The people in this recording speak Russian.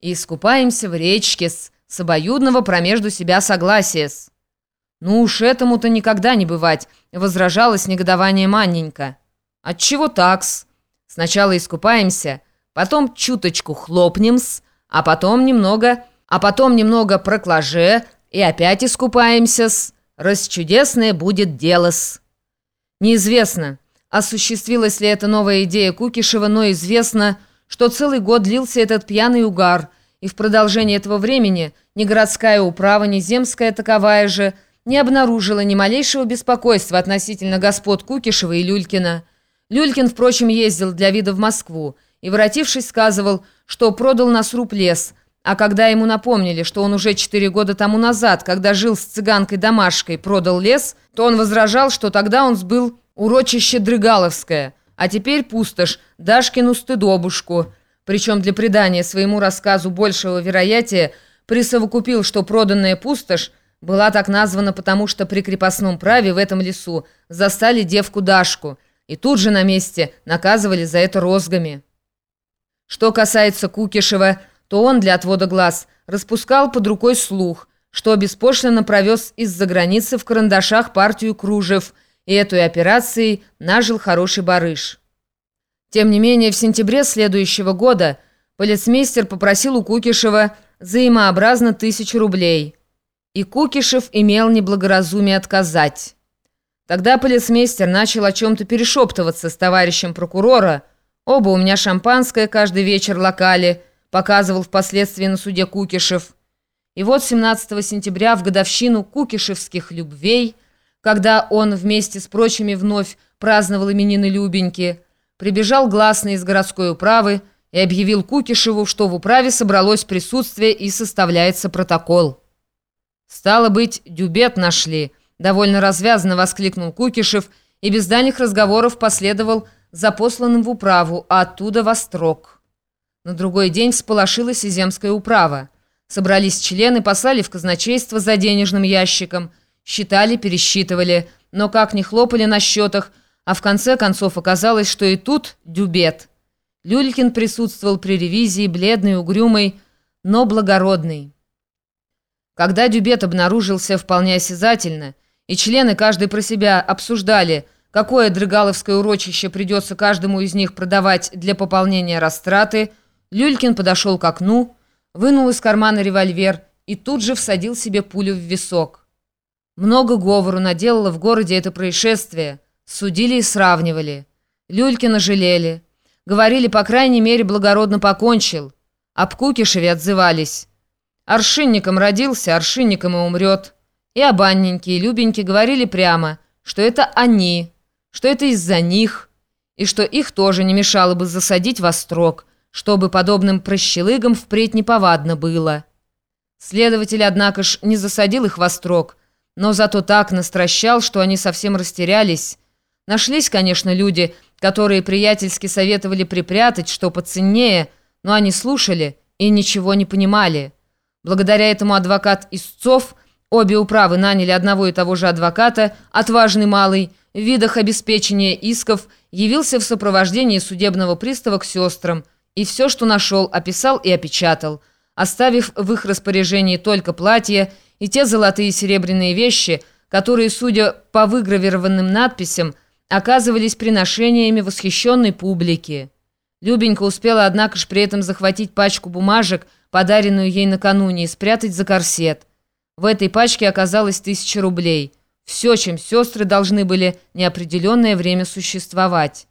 и искупаемся в речке с, обоюдного промежду себя согласия с. «Ну уж этому-то никогда не бывать», — возражала с негодованием Анненька. «Отчего такс? Сначала искупаемся, потом чуточку хлопнем-с, а потом немного, а потом немного проклаже и опять искупаемся-с. Расчудесное будет дело-с». Неизвестно, осуществилась ли эта новая идея Кукишева, но известно, что целый год длился этот пьяный угар, и в продолжении этого времени ни городская управа, ни земская таковая же не обнаружила ни малейшего беспокойства относительно господ Кукишева и Люлькина. Люлькин, впрочем, ездил для вида в Москву и, воротившись, сказывал, что продал на сруб лес, а когда ему напомнили, что он уже четыре года тому назад, когда жил с цыганкой-домашкой, продал лес, то он возражал, что тогда он сбыл урочище Дрыгаловское, а теперь пустошь Дашкину стыдобушку. Причем для придания своему рассказу большего вероятия присовокупил, что проданная пустошь была так названа потому, что при крепостном праве в этом лесу застали девку Дашку и тут же на месте наказывали за это розгами. Что касается Кукишева, то он для отвода глаз распускал под рукой слух, что беспошлино провез из-за границы в карандашах партию кружев, и этой операцией нажил хороший барыш. Тем не менее, в сентябре следующего года полицмейстер попросил у Кукишева взаимообразно тысячу рублей, и Кукишев имел неблагоразумие отказать. Тогда полицмейстер начал о чем-то перешептываться с товарищем прокурора, оба у меня шампанское каждый вечер локали – показывал впоследствии на суде Кукишев. И вот 17 сентября в годовщину кукишевских любвей, когда он вместе с прочими вновь праздновал именины Любеньки, прибежал гласный из городской управы и объявил Кукишеву, что в управе собралось присутствие и составляется протокол. «Стало быть, дюбет нашли», — довольно развязно воскликнул Кукишев и без дальних разговоров последовал за посланным в управу, а оттуда во строк. На другой день всполошилась и земская управа. Собрались члены, послали в казначейство за денежным ящиком, считали, пересчитывали, но как ни хлопали на счетах, а в конце концов оказалось, что и тут дюбет. Люлькин присутствовал при ревизии, бледный, угрюмый, но благородный. Когда дюбет обнаружился вполне осязательно, и члены каждый про себя обсуждали, какое дрыгаловское урочище придется каждому из них продавать для пополнения растраты – Люлькин подошел к окну, вынул из кармана револьвер и тут же всадил себе пулю в висок. Много говору наделало в городе это происшествие. Судили и сравнивали. Люлькина жалели. Говорили, по крайней мере, благородно покончил. Об Кукишеве отзывались. Аршинником родился, аршинником и умрет. И об Анненьке и Любеньке говорили прямо, что это они, что это из-за них, и что их тоже не мешало бы засадить во строк, чтобы подобным прощелыгам впредь неповадно было. Следователь, однако ж, не засадил их во строк, но зато так настращал, что они совсем растерялись. Нашлись, конечно, люди, которые приятельски советовали припрятать, что поценнее, но они слушали и ничего не понимали. Благодаря этому адвокат Истцов, обе управы наняли одного и того же адвоката, отважный малый, в видах обеспечения исков, явился в сопровождении судебного пристава к сестрам – и все, что нашел, описал и опечатал, оставив в их распоряжении только платье и те золотые и серебряные вещи, которые, судя по выгравированным надписям, оказывались приношениями восхищенной публики. Любенька успела, однако ж, при этом захватить пачку бумажек, подаренную ей накануне, и спрятать за корсет. В этой пачке оказалось тысяча рублей. Все, чем сестры должны были неопределенное время существовать.